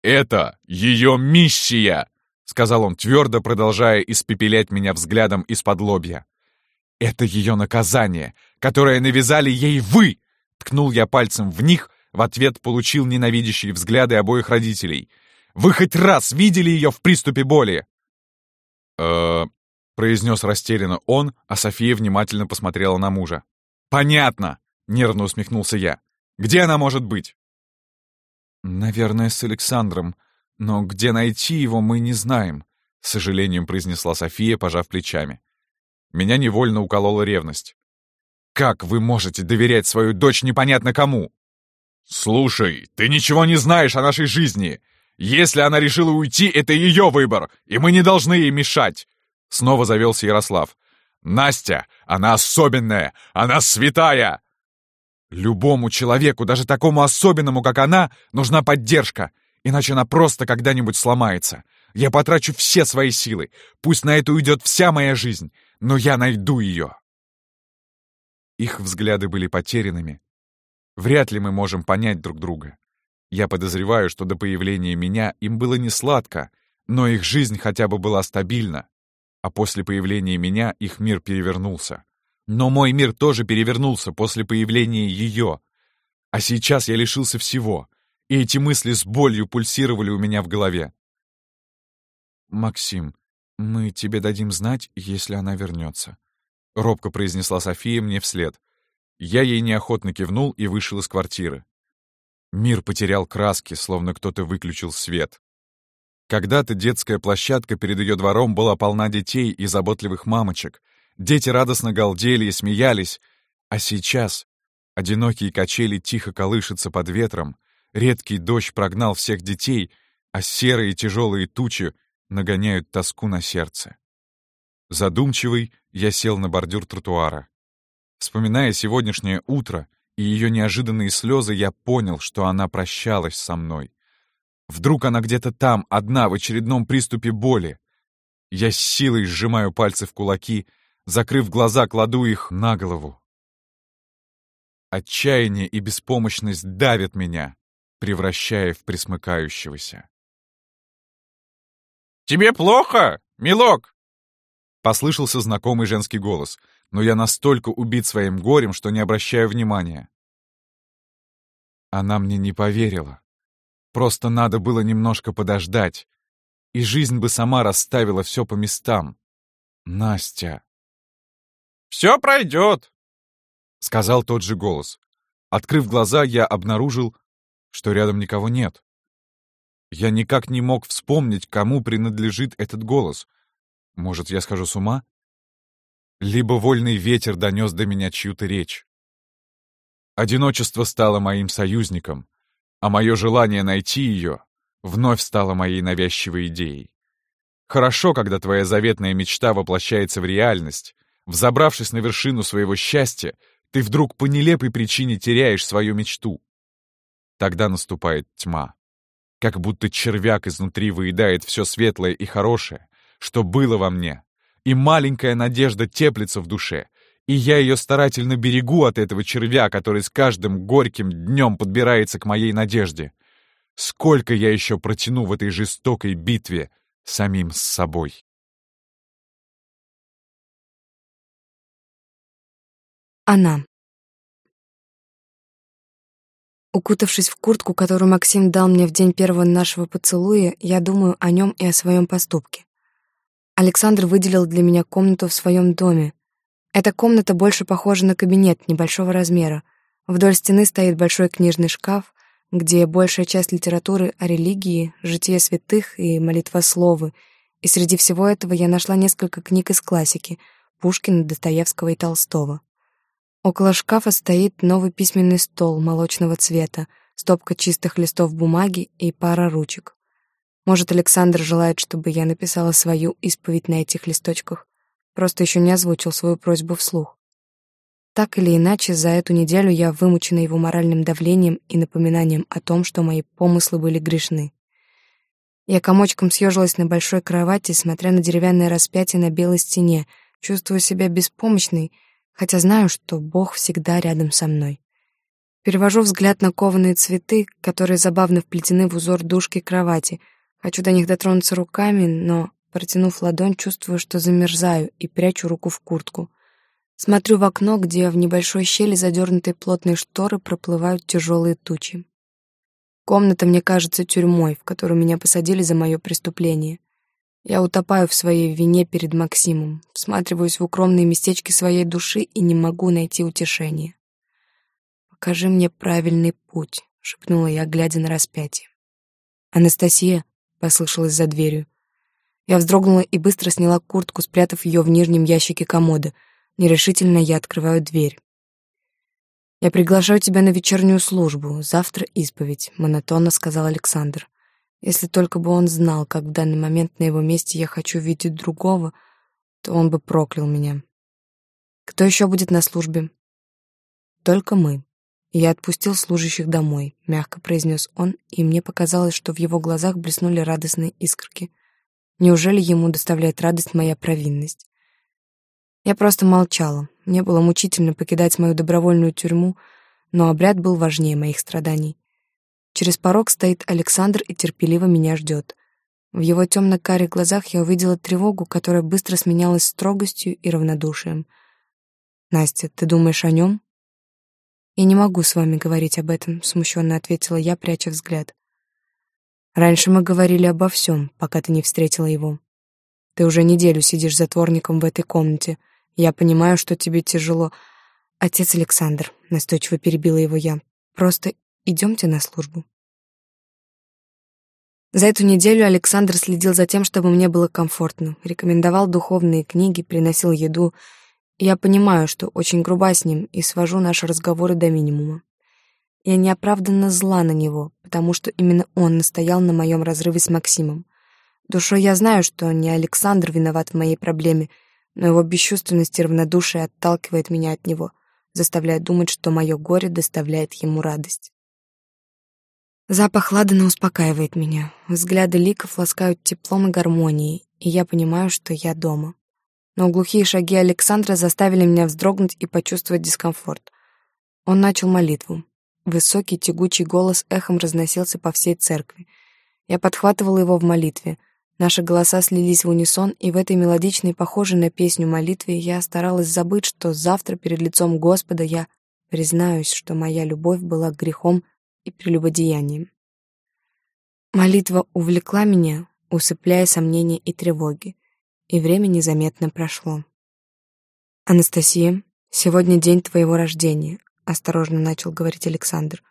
«Это ее миссия!» — сказал он твердо, продолжая испепелять меня взглядом из-под лобья. «Это ее наказание, которое навязали ей вы!» Ткнул я пальцем в них, в ответ получил ненавидящие взгляды обоих родителей. «Вы хоть раз видели ее в приступе боли?» «Э-э...» произнес растерянно он, а София внимательно посмотрела на мужа. «Понятно!» — нервно усмехнулся я. «Где она может быть?» «Наверное, с Александром. Но где найти его, мы не знаем», — с сожалением произнесла София, пожав плечами. Меня невольно уколола ревность. «Как вы можете доверять свою дочь непонятно кому?» «Слушай, ты ничего не знаешь о нашей жизни. Если она решила уйти, это ее выбор, и мы не должны ей мешать. Снова завелся Ярослав. «Настя! Она особенная! Она святая!» «Любому человеку, даже такому особенному, как она, нужна поддержка, иначе она просто когда-нибудь сломается. Я потрачу все свои силы, пусть на это уйдет вся моя жизнь, но я найду ее!» Их взгляды были потерянными. Вряд ли мы можем понять друг друга. Я подозреваю, что до появления меня им было не сладко, но их жизнь хотя бы была стабильна а после появления меня их мир перевернулся. Но мой мир тоже перевернулся после появления ее. А сейчас я лишился всего, и эти мысли с болью пульсировали у меня в голове. «Максим, мы тебе дадим знать, если она вернется», — робко произнесла София мне вслед. Я ей неохотно кивнул и вышел из квартиры. Мир потерял краски, словно кто-то выключил свет. Когда-то детская площадка перед ее двором была полна детей и заботливых мамочек. Дети радостно галдели и смеялись. А сейчас одинокие качели тихо колышутся под ветром, редкий дождь прогнал всех детей, а серые тяжелые тучи нагоняют тоску на сердце. Задумчивый, я сел на бордюр тротуара. Вспоминая сегодняшнее утро и ее неожиданные слезы, я понял, что она прощалась со мной. Вдруг она где-то там, одна, в очередном приступе боли. Я с силой сжимаю пальцы в кулаки, закрыв глаза, кладу их на голову. Отчаяние и беспомощность давят меня, превращая в присмыкающегося. «Тебе плохо, милок?» Послышался знакомый женский голос, но я настолько убит своим горем, что не обращаю внимания. Она мне не поверила. Просто надо было немножко подождать, и жизнь бы сама расставила все по местам. Настя. «Все пройдет», — сказал тот же голос. Открыв глаза, я обнаружил, что рядом никого нет. Я никак не мог вспомнить, кому принадлежит этот голос. Может, я схожу с ума? Либо вольный ветер донес до меня чью-то речь. Одиночество стало моим союзником, а мое желание найти ее вновь стало моей навязчивой идеей. Хорошо, когда твоя заветная мечта воплощается в реальность. Взобравшись на вершину своего счастья, ты вдруг по нелепой причине теряешь свою мечту. Тогда наступает тьма. Как будто червяк изнутри выедает все светлое и хорошее, что было во мне. И маленькая надежда теплится в душе, и я ее старательно берегу от этого червя, который с каждым горьким днем подбирается к моей надежде. Сколько я еще протяну в этой жестокой битве самим с собой? Она. Укутавшись в куртку, которую Максим дал мне в день первого нашего поцелуя, я думаю о нем и о своем поступке. Александр выделил для меня комнату в своем доме, эта комната больше похожа на кабинет небольшого размера. Вдоль стены стоит большой книжный шкаф, где большая часть литературы о религии, житие святых и молитвословы. И среди всего этого я нашла несколько книг из классики — Пушкина, Достоевского и Толстого. Около шкафа стоит новый письменный стол молочного цвета, стопка чистых листов бумаги и пара ручек. Может, Александр желает, чтобы я написала свою исповедь на этих листочках просто еще не озвучил свою просьбу вслух. Так или иначе, за эту неделю я вымучена его моральным давлением и напоминанием о том, что мои помыслы были грешны. Я комочком съежилась на большой кровати, смотря на деревянное распятие на белой стене, чувствую себя беспомощной, хотя знаю, что Бог всегда рядом со мной. Перевожу взгляд на кованые цветы, которые забавно вплетены в узор дужки кровати. Хочу до них дотронуться руками, но Протянув ладонь, чувствую, что замерзаю, и прячу руку в куртку. Смотрю в окно, где в небольшой щели задернутой плотной шторы проплывают тяжелые тучи. Комната мне кажется тюрьмой, в которую меня посадили за мое преступление. Я утопаю в своей вине перед Максимом, всматриваюсь в укромные местечки своей души и не могу найти утешения. «Покажи мне правильный путь», — шепнула я, глядя на распятие. «Анастасия», — послышалась за дверью, я вздрогнула и быстро сняла куртку, спрятав ее в нижнем ящике комода. Нерешительно я открываю дверь. «Я приглашаю тебя на вечернюю службу. Завтра исповедь», — монотонно сказал Александр. Если только бы он знал, как в данный момент на его месте я хочу видеть другого, то он бы проклял меня. «Кто еще будет на службе?» «Только мы». Я отпустил служащих домой, мягко произнес он, и мне показалось, что в его глазах блеснули радостные искорки — Неужели ему доставляет радость моя провинность? Я просто молчала. Мне было мучительно покидать мою добровольную тюрьму, но обряд был важнее моих страданий. Через порог стоит Александр и терпеливо меня ждет. В его темно-карих глазах я увидела тревогу, которая быстро сменялась строгостью и равнодушием. «Настя, ты думаешь о нем?» «Я не могу с вами говорить об этом», — смущенно ответила я, пряча взгляд. Раньше мы говорили обо всем, пока ты не встретила его. Ты уже неделю сидишь затворником в этой комнате. Я понимаю, что тебе тяжело. Отец Александр, настойчиво перебила его я. Просто идемте на службу. За эту неделю Александр следил за тем, чтобы мне было комфортно, рекомендовал духовные книги, приносил еду. Я понимаю, что очень груба с ним и свожу наши разговоры до минимума. Я неоправданно зла на него, потому что именно он настоял на моем разрыве с Максимом. Душой я знаю, что не Александр виноват в моей проблеме, но его бесчувственность и равнодушие отталкивает меня от него, заставляя думать, что мое горе доставляет ему радость. Запах ладана успокаивает меня. Взгляды ликов ласкают теплом и гармонией, и я понимаю, что я дома. Но глухие шаги Александра заставили меня вздрогнуть и почувствовать дискомфорт. Он начал молитву. Высокий тягучий голос эхом разносился по всей церкви. Я подхватывала его в молитве. Наши голоса слились в унисон, и в этой мелодичной, похожей на песню молитве, я старалась забыть, что завтра перед лицом Господа я признаюсь, что моя любовь была грехом и прелюбодеянием. Молитва увлекла меня, усыпляя сомнения и тревоги, и время незаметно прошло. «Анастасия, сегодня день твоего рождения, осторожно начал говорить Александр.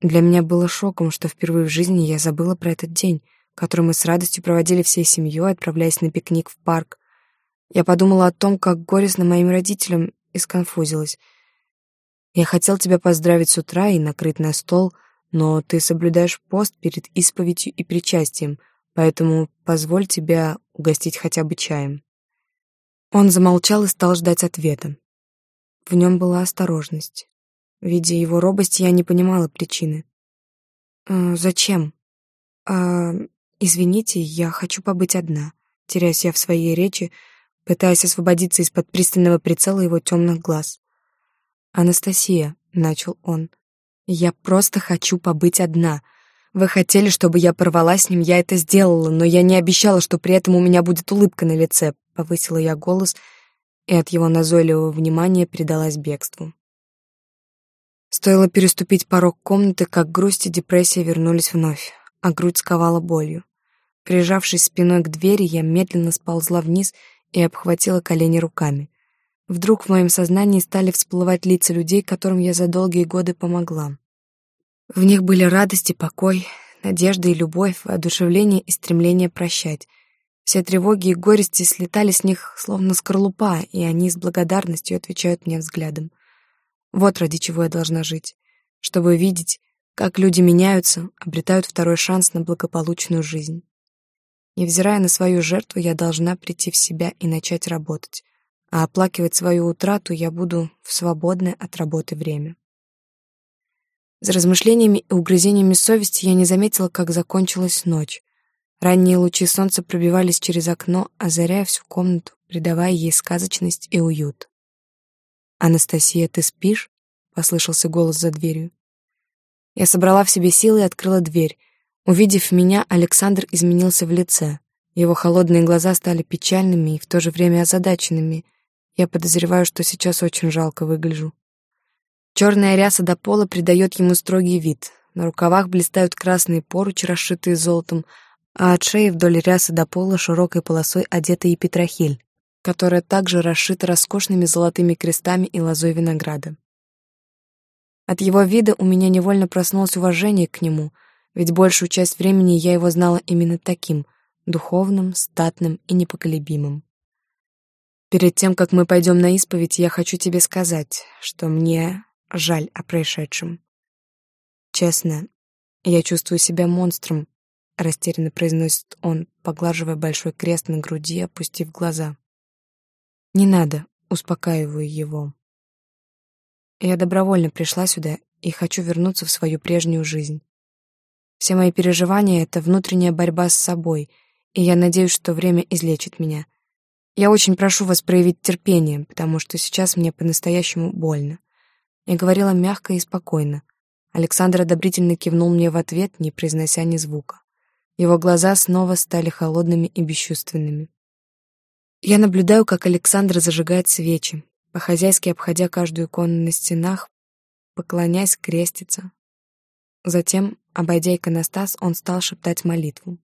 Для меня было шоком, что впервые в жизни я забыла про этот день, который мы с радостью проводили всей семьей, отправляясь на пикник в парк. Я подумала о том, как горестно моим родителям, и сконфузилась. Я хотел тебя поздравить с утра и накрыть на стол, но ты соблюдаешь пост перед исповедью и причастием, поэтому позволь тебя угостить хотя бы чаем. Он замолчал и стал ждать ответа. В нем была осторожность. Видя его робость, я не понимала причины. «Э, «Зачем?» «А, извините, я хочу побыть одна», теряюсь я в своей речи, пытаясь освободиться из-под пристального прицела его темных глаз. «Анастасия», — начал он, — «я просто хочу побыть одна. Вы хотели, чтобы я порвала с ним, я это сделала, но я не обещала, что при этом у меня будет улыбка на лице», — повысила я голос, и от его назойливого внимания передалась бегству. Стоило переступить порог комнаты, как грусть и депрессия вернулись вновь, а грудь сковала болью. Прижавшись спиной к двери, я медленно сползла вниз и обхватила колени руками. Вдруг в моем сознании стали всплывать лица людей, которым я за долгие годы помогла. В них были радость и покой, надежда и любовь, воодушевление и стремление прощать. Все тревоги и горести слетали с них, словно скорлупа, и они с благодарностью отвечают мне взглядом. Вот ради чего я должна жить. Чтобы видеть, как люди меняются, обретают второй шанс на благополучную жизнь. Невзирая на свою жертву, я должна прийти в себя и начать работать. А оплакивать свою утрату я буду в свободное от работы время. За размышлениями и угрызениями совести я не заметила, как закончилась ночь. Ранние лучи солнца пробивались через окно, озаряя всю комнату, придавая ей сказочность и уют. «Анастасия, ты спишь?» — послышался голос за дверью. Я собрала в себе силы и открыла дверь. Увидев меня, Александр изменился в лице. Его холодные глаза стали печальными и в то же время озадаченными. Я подозреваю, что сейчас очень жалко выгляжу. Черная ряса до пола придает ему строгий вид. На рукавах блистают красные поручи, расшитые золотом, а от шеи вдоль рясы до пола широкой полосой одета и Петрохиль которая также расшита роскошными золотыми крестами и лозой винограда. От его вида у меня невольно проснулось уважение к нему, ведь большую часть времени я его знала именно таким, духовным, статным и непоколебимым. Перед тем, как мы пойдем на исповедь, я хочу тебе сказать, что мне жаль о происшедшем. Честно, я чувствую себя монстром, растерянно произносит он, поглаживая большой крест на груди, опустив глаза. Не надо, успокаиваю его. Я добровольно пришла сюда и хочу вернуться в свою прежнюю жизнь. Все мои переживания — это внутренняя борьба с собой, и я надеюсь, что время излечит меня. Я очень прошу вас проявить терпение, потому что сейчас мне по-настоящему больно. Я говорила мягко и спокойно. Александр одобрительно кивнул мне в ответ, не произнося ни звука. Его глаза снова стали холодными и бесчувственными. Я наблюдаю, как Александр зажигает свечи, по-хозяйски обходя каждую икону на стенах, поклоняясь, крестится. Затем, обойдя иконостас, он стал шептать молитву.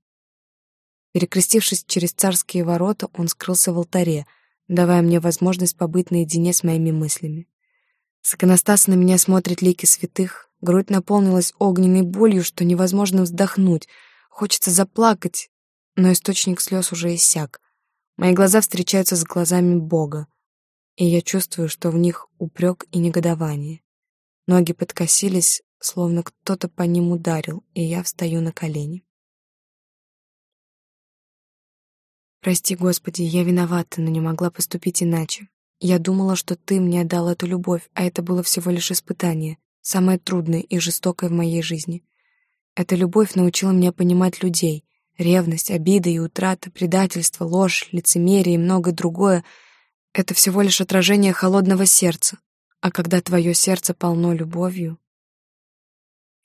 Перекрестившись через царские ворота, он скрылся в алтаре, давая мне возможность побыть наедине с моими мыслями. С иконостаса на меня смотрят лики святых, грудь наполнилась огненной болью, что невозможно вздохнуть, хочется заплакать, но источник слез уже иссяк. Мои глаза встречаются с глазами Бога, и я чувствую, что в них упрек и негодование. Ноги подкосились, словно кто-то по ним ударил, и я встаю на колени. Прости, Господи, я виновата, но не могла поступить иначе. Я думала, что Ты мне отдал эту любовь, а это было всего лишь испытание, самое трудное и жестокое в моей жизни. Эта любовь научила меня понимать людей, Ревность, обида и утрата, предательство, ложь, лицемерие и многое другое — это всего лишь отражение холодного сердца. А когда твое сердце полно любовью,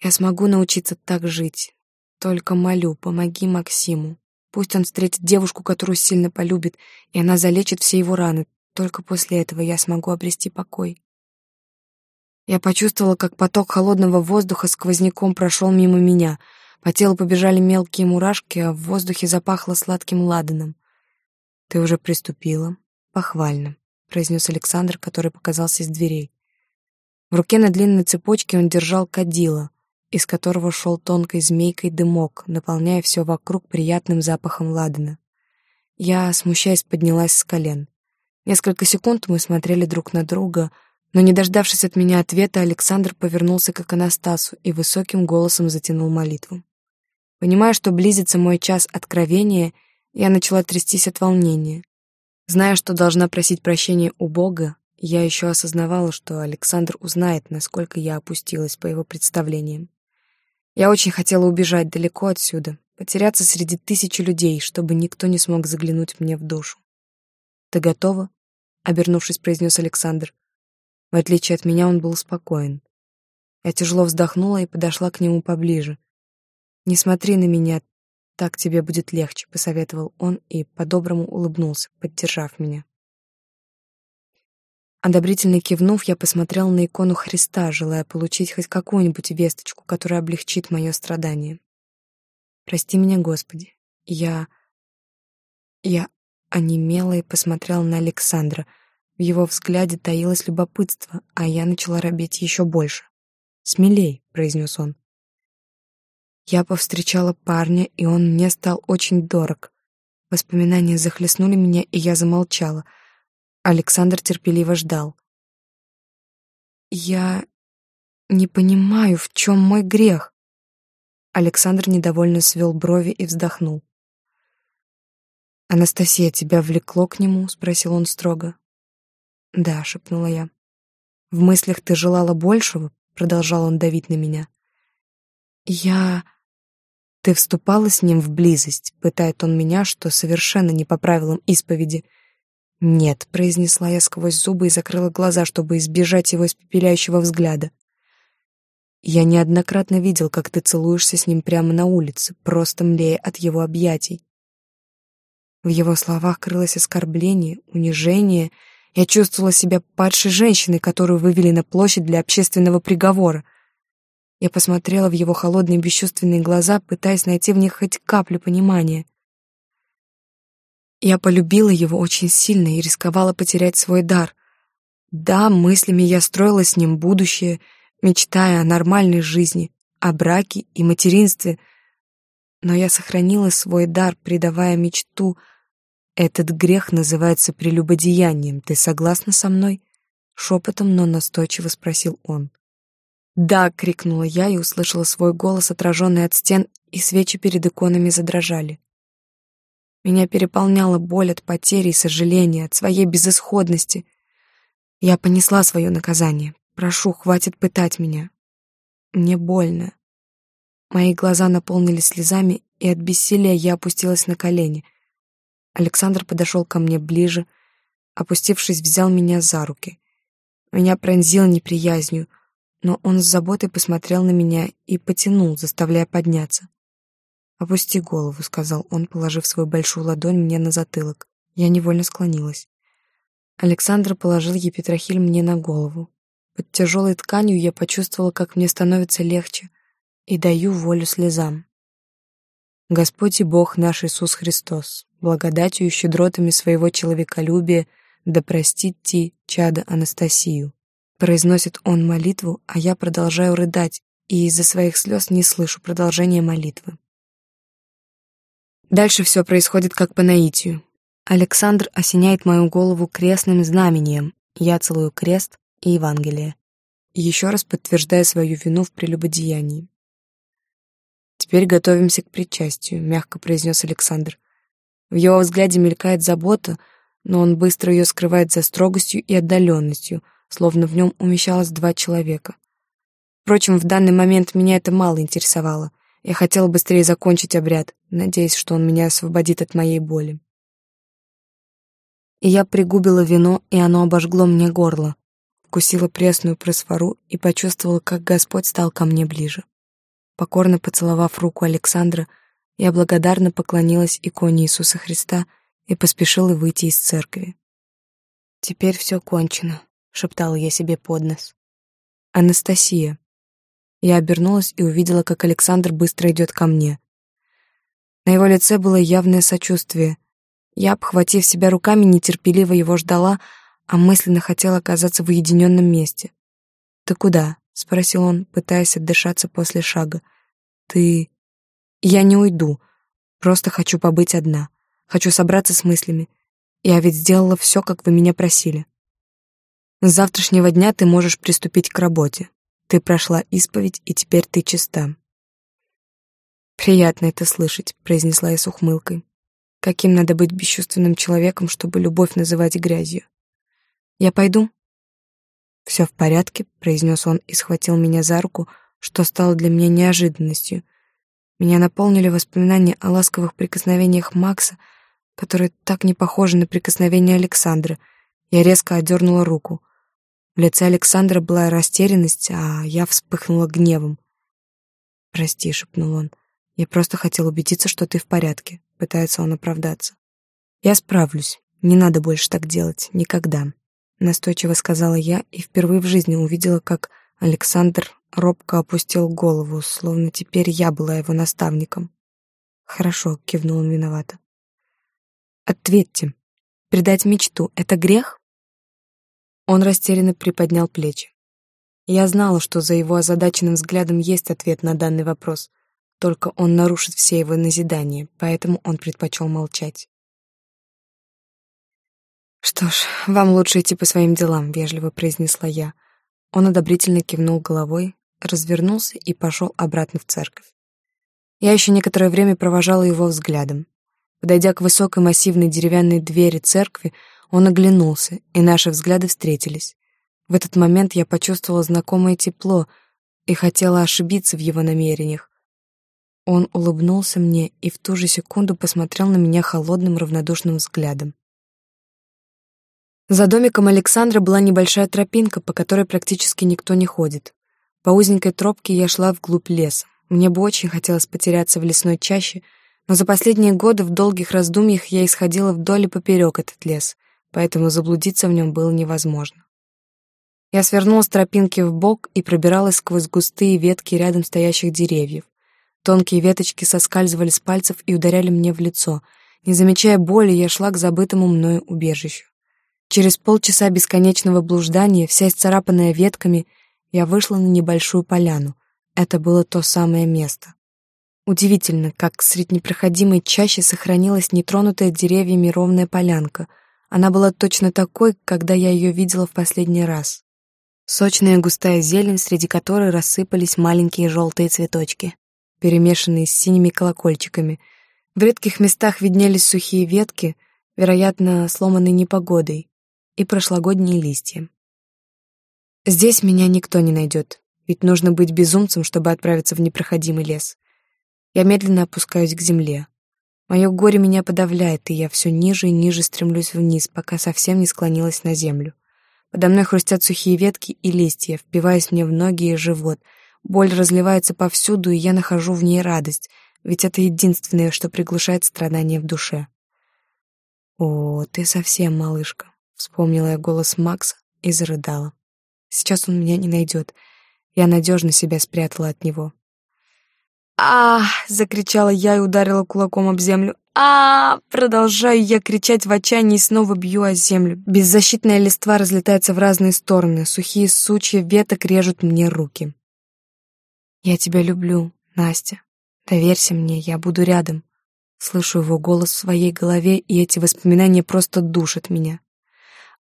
я смогу научиться так жить. Только молю, помоги Максиму. Пусть он встретит девушку, которую сильно полюбит, и она залечит все его раны. Только после этого я смогу обрести покой. Я почувствовала, как поток холодного воздуха сквозняком прошел мимо меня — по телу побежали мелкие мурашки, а в воздухе запахло сладким ладаном. «Ты уже приступила. Похвально», — произнес Александр, который показался из дверей. В руке на длинной цепочке он держал кадила, из которого шел тонкой змейкой дымок, наполняя все вокруг приятным запахом ладана. Я, смущаясь, поднялась с колен. Несколько секунд мы смотрели друг на друга, но, не дождавшись от меня ответа, Александр повернулся к Анастасу и высоким голосом затянул молитву. Понимая, что близится мой час откровения, я начала трястись от волнения. Зная, что должна просить прощения у Бога, я еще осознавала, что Александр узнает, насколько я опустилась по его представлениям. Я очень хотела убежать далеко отсюда, потеряться среди тысячи людей, чтобы никто не смог заглянуть мне в душу. «Ты готова?» — обернувшись, произнес Александр. В отличие от меня, он был спокоен. Я тяжело вздохнула и подошла к нему поближе. «Не смотри на меня, так тебе будет легче», — посоветовал он и по-доброму улыбнулся, поддержав меня. Одобрительно кивнув, я посмотрел на икону Христа, желая получить хоть какую-нибудь весточку, которая облегчит мое страдание. «Прости меня, Господи. Я...» Я онемела и посмотрела на Александра. В его взгляде таилось любопытство, а я начала робеть еще больше. «Смелей», — произнес он. Я повстречала парня, и он мне стал очень дорог. Воспоминания захлестнули меня, и я замолчала — Александр терпеливо ждал. «Я не понимаю, в чем мой грех?» Александр недовольно свел брови и вздохнул. «Анастасия, тебя влекло к нему?» — спросил он строго. «Да», — шепнула я. «В мыслях ты желала большего?» — продолжал он давить на меня. «Я...» «Ты вступала с ним в близость?» — пытает он меня, что совершенно не по правилам исповеди — «Нет», — произнесла я сквозь зубы и закрыла глаза, чтобы избежать его испепеляющего взгляда. «Я неоднократно видел, как ты целуешься с ним прямо на улице, просто млея от его объятий». В его словах крылось оскорбление, унижение. Я чувствовала себя падшей женщиной, которую вывели на площадь для общественного приговора. Я посмотрела в его холодные бесчувственные глаза, пытаясь найти в них хоть каплю понимания — я полюбила его очень сильно и рисковала потерять свой дар. Да, мыслями я строила с ним будущее, мечтая о нормальной жизни, о браке и материнстве. Но я сохранила свой дар, предавая мечту. Этот грех называется прелюбодеянием. Ты согласна со мной? Шепотом, но настойчиво спросил он. «Да!» — крикнула я и услышала свой голос, отраженный от стен, и свечи перед иконами задрожали. Меня переполняла боль от потери и сожаления, от своей безысходности. Я понесла свое наказание. Прошу, хватит пытать меня. Мне больно. Мои глаза наполнились слезами, и от бессилия я опустилась на колени. Александр подошел ко мне ближе, опустившись, взял меня за руки. Меня пронзило неприязнью, но он с заботой посмотрел на меня и потянул, заставляя подняться. «Опусти голову», — сказал он, положив свою большую ладонь мне на затылок. Я невольно склонилась. Александр положил епитрахиль мне на голову. Под тяжелой тканью я почувствовала, как мне становится легче, и даю волю слезам. Господь и Бог наш Иисус Христос, благодатью и щедротами своего человеколюбия да простит ти чада Анастасию. Произносит он молитву, а я продолжаю рыдать, и из-за своих слез не слышу продолжения молитвы. Дальше все происходит как по наитию. Александр осеняет мою голову крестным знамением. Я целую крест и Евангелие. Еще раз подтверждая свою вину в прелюбодеянии. «Теперь готовимся к причастию», — мягко произнес Александр. В его взгляде мелькает забота, но он быстро ее скрывает за строгостью и отдаленностью, словно в нем умещалось два человека. Впрочем, в данный момент меня это мало интересовало. Я хотела быстрее закончить обряд, надеясь, что он меня освободит от моей боли. И я пригубила вино, и оно обожгло мне горло. Вкусила пресную просфору и почувствовала, как Господь стал ко мне ближе. Покорно поцеловав руку Александра, я благодарно поклонилась иконе Иисуса Христа и поспешила выйти из церкви. «Теперь все кончено», — шептала я себе под нос. «Анастасия, я обернулась и увидела, как Александр быстро идет ко мне. На его лице было явное сочувствие. Я, обхватив себя руками, нетерпеливо его ждала, а мысленно хотела оказаться в уединенном месте. «Ты куда?» — спросил он, пытаясь отдышаться после шага. «Ты...» «Я не уйду. Просто хочу побыть одна. Хочу собраться с мыслями. Я ведь сделала все, как вы меня просили. С завтрашнего дня ты можешь приступить к работе. Ты прошла исповедь, и теперь ты чиста. Приятно это слышать, произнесла я с ухмылкой. Каким надо быть бесчувственным человеком, чтобы любовь называть грязью? Я пойду? «Все в порядке», — произнес он и схватил меня за руку, что стало для меня неожиданностью. Меня наполнили воспоминания о ласковых прикосновениях Макса, которые так не похожи на прикосновения Александра. Я резко отдернула руку. В лице Александра была растерянность, а я вспыхнула гневом. «Прости», — шепнул он. «Я просто хотел убедиться, что ты в порядке», — пытается он оправдаться. «Я справлюсь. Не надо больше так делать. Никогда», — настойчиво сказала я и впервые в жизни увидела, как Александр робко опустил голову, словно теперь я была его наставником. «Хорошо», — кивнул он виновато. «Ответьте. Предать мечту — это грех?» Он растерянно приподнял плечи. Я знала, что за его озадаченным взглядом есть ответ на данный вопрос, только он нарушит все его назидания, поэтому он предпочел молчать. «Что ж, вам лучше идти по своим делам», — вежливо произнесла я. Он одобрительно кивнул головой, развернулся и пошел обратно в церковь. Я еще некоторое время провожала его взглядом. Подойдя к высокой массивной деревянной двери церкви, он оглянулся, и наши взгляды встретились. В этот момент я почувствовала знакомое тепло и хотела ошибиться в его намерениях. Он улыбнулся мне и в ту же секунду посмотрел на меня холодным равнодушным взглядом. За домиком Александра была небольшая тропинка, по которой практически никто не ходит. По узенькой тропке я шла вглубь леса. Мне бы очень хотелось потеряться в лесной чаще, но за последние годы в долгих раздумьях я исходила вдоль и поперек этот лес, поэтому заблудиться в нем было невозможно. Я свернула с тропинки в бок и пробиралась сквозь густые ветки рядом стоящих деревьев. Тонкие веточки соскальзывали с пальцев и ударяли мне в лицо. Не замечая боли, я шла к забытому мною убежищу. Через полчаса бесконечного блуждания, вся исцарапанная ветками, я вышла на небольшую поляну. Это было то самое место. Удивительно, как среди непроходимой чаще сохранилась нетронутая деревьями ровная полянка. Она была точно такой, когда я ее видела в последний раз. Сочная густая зелень, среди которой рассыпались маленькие желтые цветочки, перемешанные с синими колокольчиками. В редких местах виднелись сухие ветки, вероятно, сломанные непогодой, и прошлогодние листья. Здесь меня никто не найдет, ведь нужно быть безумцем, чтобы отправиться в непроходимый лес. Я медленно опускаюсь к земле. Мое горе меня подавляет, и я все ниже и ниже стремлюсь вниз, пока совсем не склонилась на землю. Подо мной хрустят сухие ветки и листья, впиваясь мне в ноги и живот. Боль разливается повсюду, и я нахожу в ней радость, ведь это единственное, что приглушает страдания в душе. «О, ты совсем малышка», — вспомнила я голос Макса и зарыдала. «Сейчас он меня не найдет. Я надежно себя спрятала от него». «А!» — закричала я и ударила кулаком об землю а Продолжаю я кричать в отчаянии и снова бью о землю. Беззащитная листва разлетается в разные стороны, сухие сучья веток режут мне руки. «Я тебя люблю, Настя. Доверься мне, я буду рядом». Слышу его голос в своей голове, и эти воспоминания просто душат меня.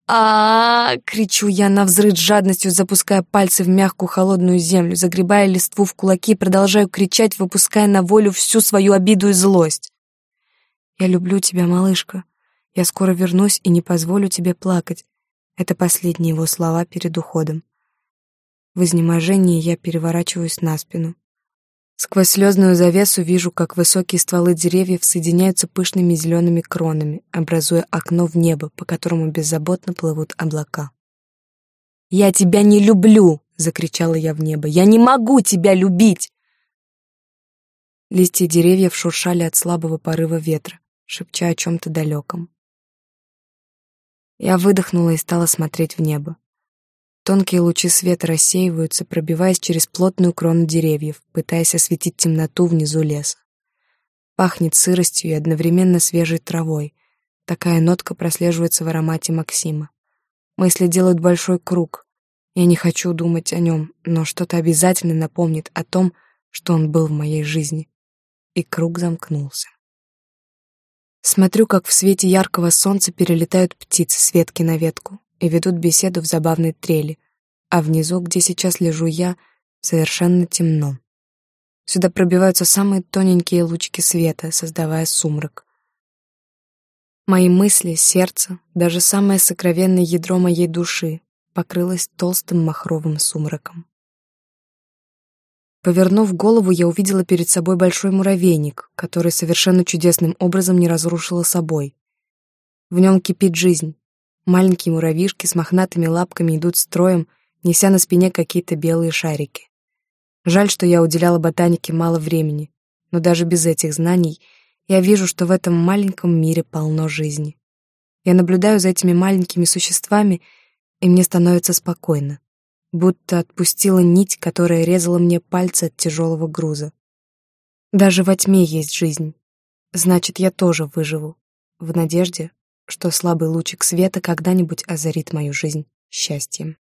А, кричу я на взрыв жадностью, запуская пальцы в мягкую холодную землю, загребая листву в кулаки, продолжаю кричать, выпуская на волю всю свою обиду и злость. Я люблю тебя, малышка. Я скоро вернусь и не позволю тебе плакать. Это последние его слова перед уходом. В изнеможении я переворачиваюсь на спину. Сквозь слезную завесу вижу, как высокие стволы деревьев соединяются пышными зелеными кронами, образуя окно в небо, по которому беззаботно плывут облака. «Я тебя не люблю!» — закричала я в небо. «Я не могу тебя любить!» Листья деревьев шуршали от слабого порыва ветра шепча о чем-то далеком. Я выдохнула и стала смотреть в небо. Тонкие лучи света рассеиваются, пробиваясь через плотную крону деревьев, пытаясь осветить темноту внизу леса. Пахнет сыростью и одновременно свежей травой. Такая нотка прослеживается в аромате Максима. Мысли делают большой круг. Я не хочу думать о нем, но что-то обязательно напомнит о том, что он был в моей жизни. И круг замкнулся. Смотрю, как в свете яркого солнца перелетают птицы с ветки на ветку и ведут беседу в забавной трели, а внизу, где сейчас лежу я, совершенно темно. Сюда пробиваются самые тоненькие лучики света, создавая сумрак. Мои мысли, сердце, даже самое сокровенное ядро моей души покрылась толстым махровым сумраком. Повернув голову, я увидела перед собой большой муравейник, который совершенно чудесным образом не разрушила собой. В нем кипит жизнь. Маленькие муравьишки с мохнатыми лапками идут строем, неся на спине какие-то белые шарики. Жаль, что я уделяла ботанике мало времени, но даже без этих знаний я вижу, что в этом маленьком мире полно жизни. Я наблюдаю за этими маленькими существами, и мне становится спокойно будто отпустила нить, которая резала мне пальцы от тяжелого груза. Даже во тьме есть жизнь. Значит, я тоже выживу, в надежде, что слабый лучик света когда-нибудь озарит мою жизнь счастьем.